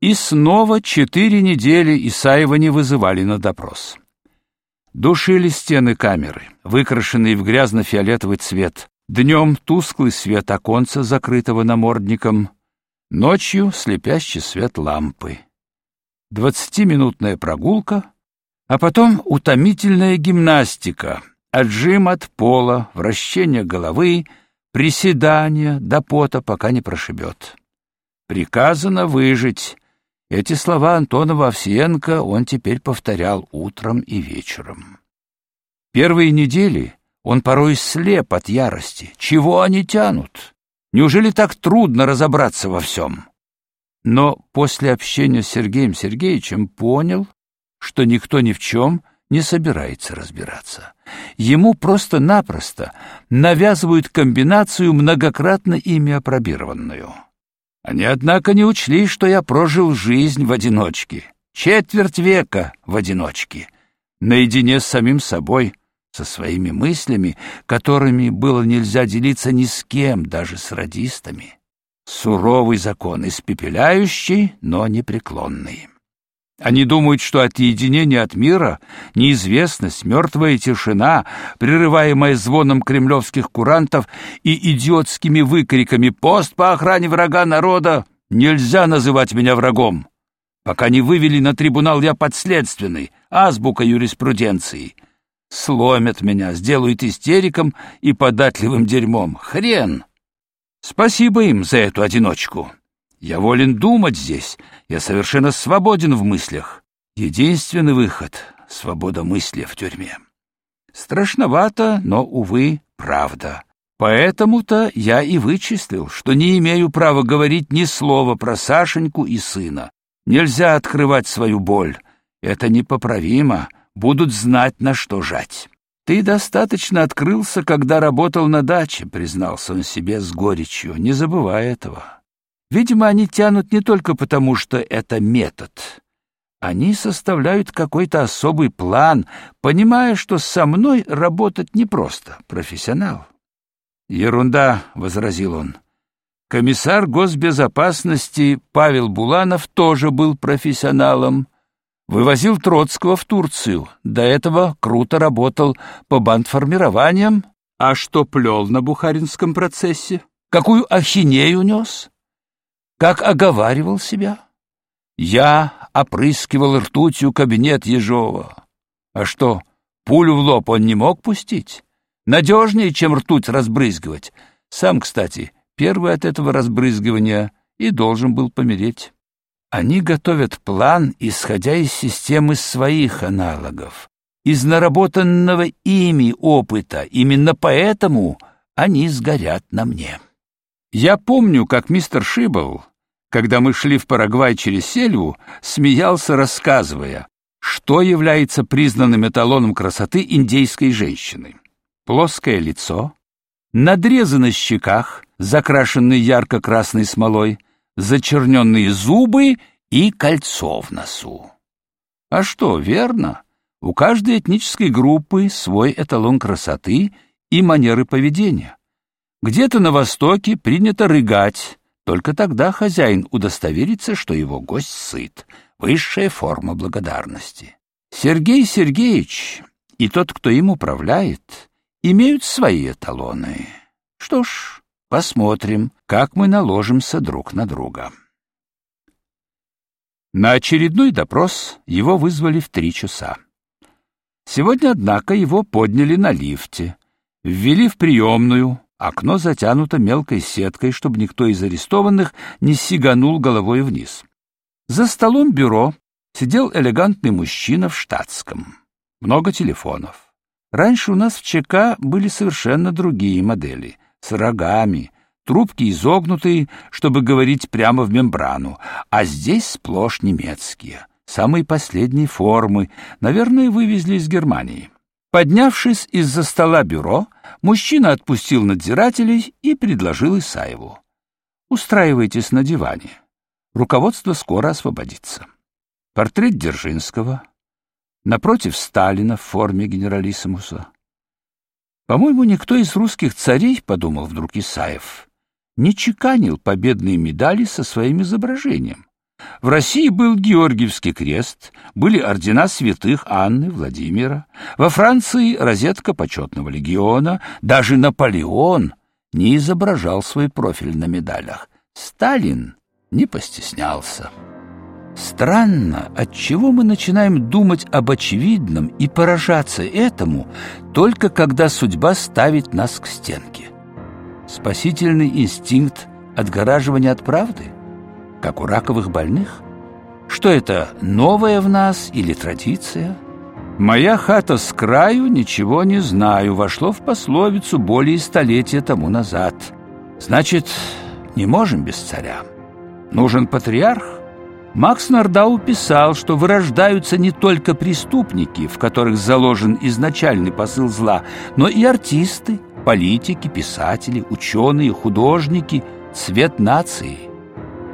И снова четыре недели Исаева не вызывали на допрос. Душили стены камеры, выкрашенные в грязно-фиолетовый цвет. Днем тусклый свет оконца, закрытого намордником, ночью слепящий свет лампы. Двадцатиминутная прогулка, а потом утомительная гимнастика, отжим от пола, вращение головы, приседания до пота, пока не прошибет. Приказано выжить, эти слова Антонова Овсиенко он теперь повторял утром и вечером. Первые недели он порой слеп от ярости. Чего они тянут? Неужели так трудно разобраться во всем? Но после общения с Сергеем Сергеевичем понял, что никто ни в чем не собирается разбираться. Ему просто-напросто навязывают комбинацию, многократно ими опробированную. Они, однако, не учли, что я прожил жизнь в одиночке, четверть века в одиночке, наедине с самим собой, со своими мыслями, которыми было нельзя делиться ни с кем, даже с радистами. Суровый закон, испепеляющий, но непреклонный. Они думают, что отъединение от мира, неизвестность, мертвая тишина, прерываемая звоном кремлевских курантов и идиотскими выкриками «Пост по охране врага народа! Нельзя называть меня врагом!» Пока не вывели на трибунал я подследственный, азбука юриспруденции. Сломят меня, сделают истериком и податливым дерьмом. Хрен! Спасибо им за эту одиночку. Я волен думать здесь, я совершенно свободен в мыслях. Единственный выход — свобода мысли в тюрьме. Страшновато, но, увы, правда. Поэтому-то я и вычислил, что не имею права говорить ни слова про Сашеньку и сына. Нельзя открывать свою боль. Это непоправимо. Будут знать, на что жать. Ты достаточно открылся, когда работал на даче, признался он себе с горечью. Не забывай этого. Видимо, они тянут не только потому, что это метод. Они составляют какой-то особый план, понимая, что со мной работать непросто, профессионал. «Ерунда», — возразил он. Комиссар госбезопасности Павел Буланов тоже был профессионалом. Вывозил Троцкого в Турцию. До этого круто работал по бандформированиям. А что плел на Бухаринском процессе? Какую ахинею нес? Как оговаривал себя. Я опрыскивал ртутью кабинет Ежова. А что, пулю в лоб он не мог пустить? Надежнее, чем ртуть разбрызгивать. Сам, кстати, первый от этого разбрызгивания и должен был помереть. Они готовят план, исходя из системы своих аналогов, из наработанного ими опыта. Именно поэтому они сгорят на мне. Я помню, как мистер Шибл, когда мы шли в Парагвай через сельву, смеялся, рассказывая, что является признанным эталоном красоты индейской женщины. Плоское лицо, надрезы на щеках, закрашенные ярко-красной смолой, зачерненные зубы и кольцо в носу. А что, верно? У каждой этнической группы свой эталон красоты и манеры поведения. Где-то на Востоке принято рыгать, только тогда хозяин удостоверится, что его гость сыт. Высшая форма благодарности. Сергей Сергеевич и тот, кто им управляет, имеют свои эталоны. Что ж, посмотрим, как мы наложимся друг на друга. На очередной допрос его вызвали в три часа. Сегодня, однако, его подняли на лифте, ввели в приемную, Окно затянуто мелкой сеткой, чтобы никто из арестованных не сиганул головой вниз. За столом бюро сидел элегантный мужчина в штатском. Много телефонов. Раньше у нас в ЧК были совершенно другие модели, с рогами, трубки изогнутые, чтобы говорить прямо в мембрану, а здесь сплошь немецкие, самые последние формы, наверное, вывезли из Германии. Поднявшись из-за стола бюро, мужчина отпустил надзирателей и предложил Исаеву. «Устраивайтесь на диване. Руководство скоро освободится». Портрет Дзержинского. Напротив Сталина в форме генералиссимуса. «По-моему, никто из русских царей, — подумал вдруг Исаев, — не чеканил победные медали со своим изображением. В России был Георгиевский крест, были ордена святых Анны, Владимира. Во Франции розетка почетного легиона. Даже Наполеон не изображал свой профиль на медалях. Сталин не постеснялся. Странно, от чего мы начинаем думать об очевидном и поражаться этому, только когда судьба ставит нас к стенке. Спасительный инстинкт отгораживания от правды, как у раковых больных? Что это, новое в нас или традиция? Моя хата с краю, ничего не знаю, вошло в пословицу более столетия тому назад. Значит, не можем без царя. Нужен патриарх? Макс Нардау писал, что вырождаются не только преступники, в которых заложен изначальный посыл зла, но и артисты, политики, писатели, ученые, художники, цвет нации.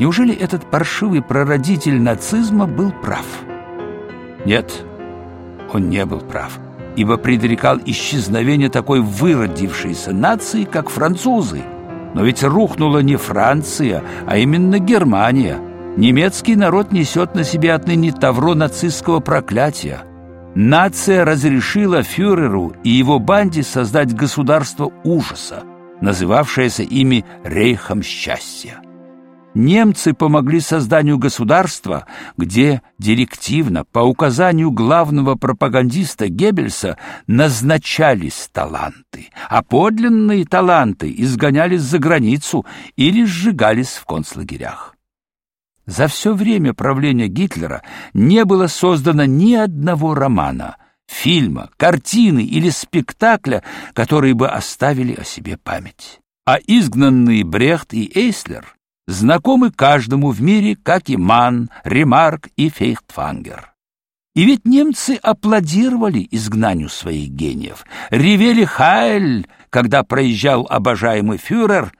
Неужели этот паршивый прародитель нацизма был прав? Нет, он не был прав, ибо предрекал исчезновение такой выродившейся нации, как французы. Но ведь рухнула не Франция, а именно Германия – Немецкий народ несет на себе отныне тавро нацистского проклятия. Нация разрешила фюреру и его банде создать государство ужаса, называвшееся ими Рейхом счастья. Немцы помогли созданию государства, где директивно, по указанию главного пропагандиста Геббельса, назначались таланты, а подлинные таланты изгонялись за границу или сжигались в концлагерях. За все время правления Гитлера не было создано ни одного романа, фильма, картины или спектакля, которые бы оставили о себе память. А изгнанные Брехт и Эйслер знакомы каждому в мире, как и Манн, Ремарк и Фейхтфангер. И ведь немцы аплодировали изгнанию своих гениев, ревели «Хайль», когда проезжал обожаемый фюрер,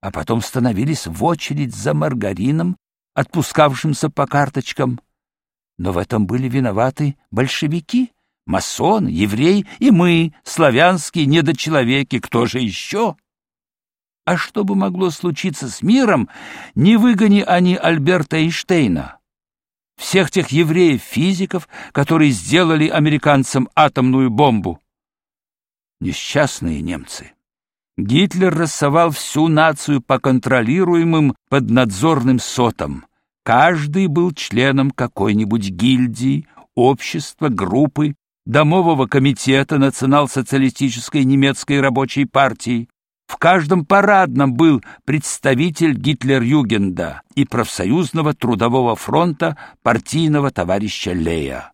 а потом становились в очередь за маргарином отпускавшимся по карточкам. Но в этом были виноваты большевики, масоны, евреи и мы, славянские недочеловеки, кто же еще? А что бы могло случиться с миром, не выгони они Альберта Эйнштейна? Всех тех евреев-физиков, которые сделали американцам атомную бомбу. Несчастные немцы. Гитлер рассовал всю нацию по контролируемым поднадзорным сотам. Каждый был членом какой-нибудь гильдии, общества, группы, домового комитета национал-социалистической немецкой рабочей партии. В каждом парадном был представитель Гитлер-Югенда и профсоюзного трудового фронта партийного товарища Лея.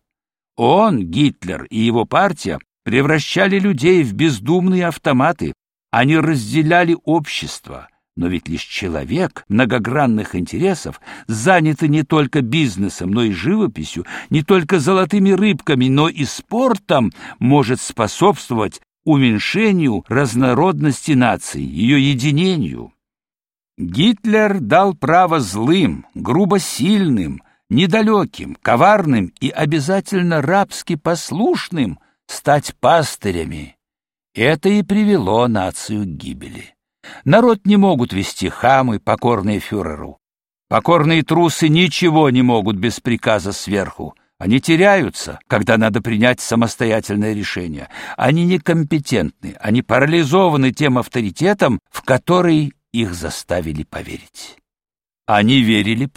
Он, Гитлер и его партия превращали людей в бездумные автоматы, они разделяли общество, но ведь лишь человек многогранных интересов, занятый не только бизнесом, но и живописью, не только золотыми рыбками, но и спортом, может способствовать уменьшению разнородности нации, ее единению. Гитлер дал право злым, грубо сильным, недалеким, коварным и обязательно рабски послушным стать пастырями, это и привело нацию к гибели. Народ не могут вести хамы, покорные фюреру. Покорные трусы ничего не могут без приказа сверху. Они теряются, когда надо принять самостоятельное решение. Они некомпетентны, они парализованы тем авторитетом, в который их заставили поверить. Они верили б.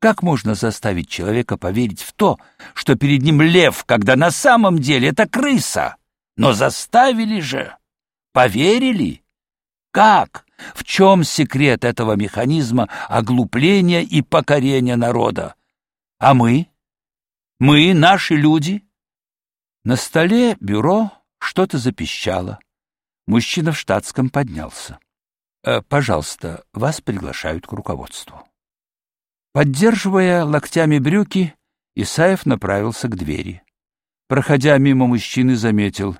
Как можно заставить человека поверить в то, что перед ним лев, когда на самом деле это крыса? Но заставили же, поверили. Как? В чем секрет этого механизма оглупления и покорения народа? А мы? Мы, наши люди? На столе бюро что-то запищало. Мужчина в штатском поднялся. «Э, «Пожалуйста, вас приглашают к руководству». Поддерживая локтями брюки, Исаев направился к двери. Проходя мимо мужчины, заметил.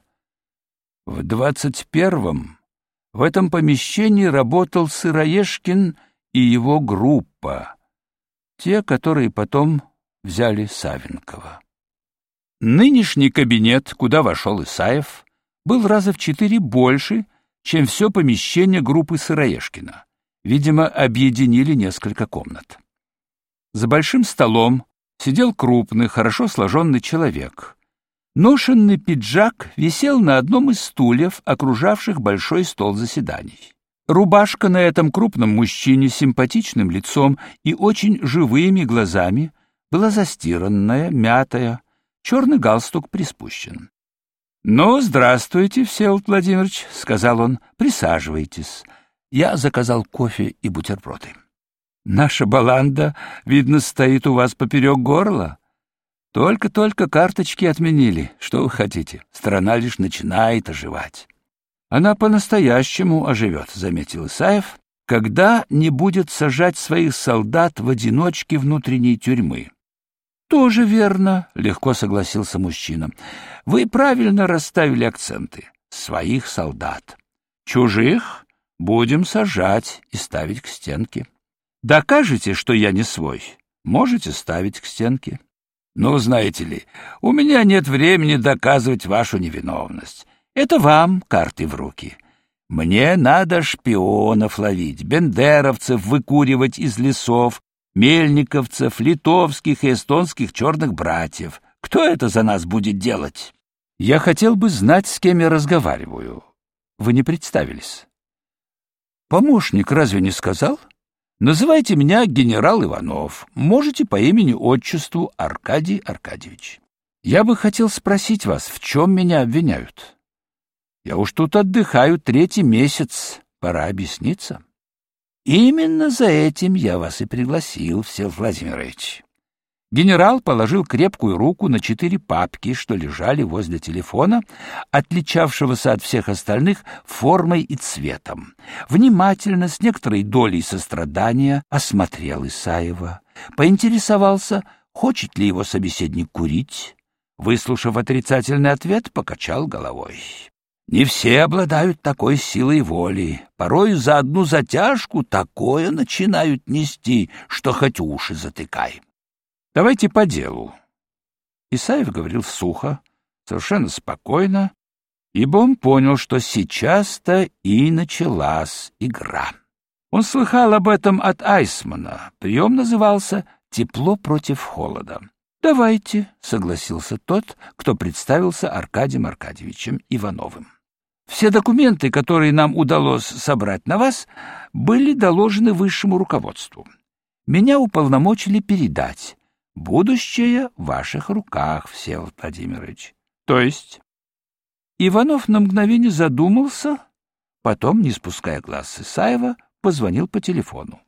В двадцать первом в этом помещении работал Сыроежкин и его группа, те, которые потом взяли Савенкова. Нынешний кабинет, куда вошел Исаев, был раза в четыре больше, чем все помещение группы Сыроежкина. Видимо, объединили несколько комнат. За большим столом сидел крупный, хорошо сложенный человек. Ношенный пиджак висел на одном из стульев, окружавших большой стол заседаний. Рубашка на этом крупном мужчине с симпатичным лицом и очень живыми глазами была застиранная, мятая, черный галстук приспущен. «Ну, здравствуйте, Всеволод Владимирович», — сказал он, — «присаживайтесь. Я заказал кофе и бутерброды». «Наша баланда, видно, стоит у вас поперек горла. Только-только карточки отменили. Что вы хотите? Страна лишь начинает оживать». Она по-настоящему оживет, — заметил Исаев, — когда не будет сажать своих солдат в одиночке внутренней тюрьмы. — Тоже верно, — легко согласился мужчина. — Вы правильно расставили акценты. Своих солдат. Чужих будем сажать и ставить к стенке. Докажете, что я не свой, можете ставить к стенке. Ну, знаете ли, у меня нет времени доказывать вашу невиновность. Это вам карты в руки. Мне надо шпионов ловить, бендеровцев выкуривать из лесов, мельниковцев, литовских и эстонских черных братьев. Кто это за нас будет делать? Я хотел бы знать, с кем я разговариваю. Вы не представились. Помощник разве не сказал? Называйте меня генерал Иванов. Можете по имени-отчеству Аркадий Аркадьевич. Я бы хотел спросить вас, в чем меня обвиняют? Я уж тут отдыхаю третий месяц, пора объясниться. Именно за этим я вас и пригласил, Всеволод Владимирович. Генерал положил крепкую руку на четыре папки, что лежали возле телефона, отличавшегося от всех остальных формой и цветом. Внимательно, с некоторой долей сострадания, осмотрел Исаева, поинтересовался, хочет ли его собеседник курить. Выслушав отрицательный ответ, покачал головой. Не все обладают такой силой воли. Порой за одну затяжку такое начинают нести, что хоть уши затыкай. Давайте по делу. Исаев говорил сухо, совершенно спокойно, ибо он понял, что сейчас-то и началась игра. Он слыхал об этом от Айсмана. Прием назывался «Тепло против холода». «Давайте», — согласился тот, кто представился Аркадием Аркадьевичем Ивановым. Все документы, которые нам удалось собрать на вас, были доложены высшему руководству. Меня уполномочили передать. Будущее в ваших руках, Всеволод Владимирович. То есть... Иванов на мгновение задумался, потом, не спуская глаз с Исаева, позвонил по телефону.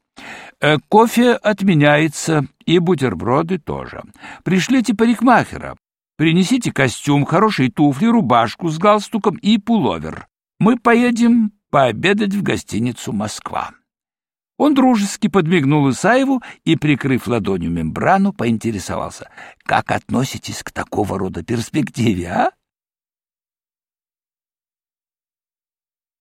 «Э, «Кофе отменяется, и бутерброды тоже. Пришлите парикмахера, Принесите костюм, хорошие туфли, рубашку с галстуком и пуловер. Мы поедем пообедать в гостиницу «Москва». Он дружески подмигнул Исаеву и, прикрыв ладонью мембрану, поинтересовался. «Как относитесь к такого рода перспективе, а?»